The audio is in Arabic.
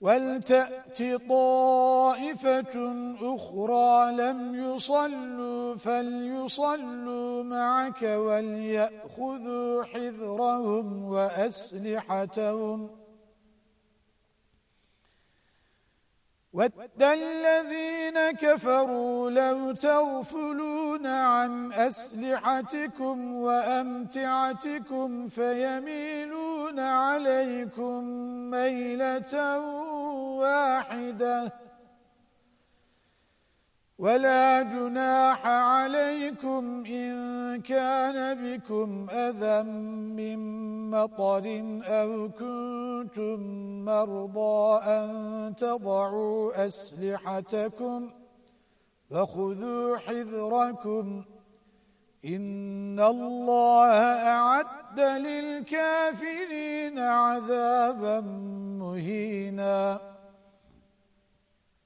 وَلْتَأْتِ طَائِفَةٌ أُخْرَى لَمْ يُصَلُّوا فَلْيُصَلُّوا مَعَكَ وَلْيَأْخُذُوا حِذْرَهُمْ وَأَسْلِحَتَهُمْ. وَدَّ الَّذِينَ كَفَرُوا لَوْ تَغْفُلُونَ عَنْ أَسْلِحَتِكُمْ وَأَمْتِعَتِكُمْ فَيَمِيلُونَ عَلَيْكُمْ مَيْلَةً واحدة ولا جناح عليكم إن كان بكم أذى من مطر أو كنتم مرضى أن تضعوا أسلحتكم فخذوا حذركم إن الله أعد للكافرين عذابا مهيناً.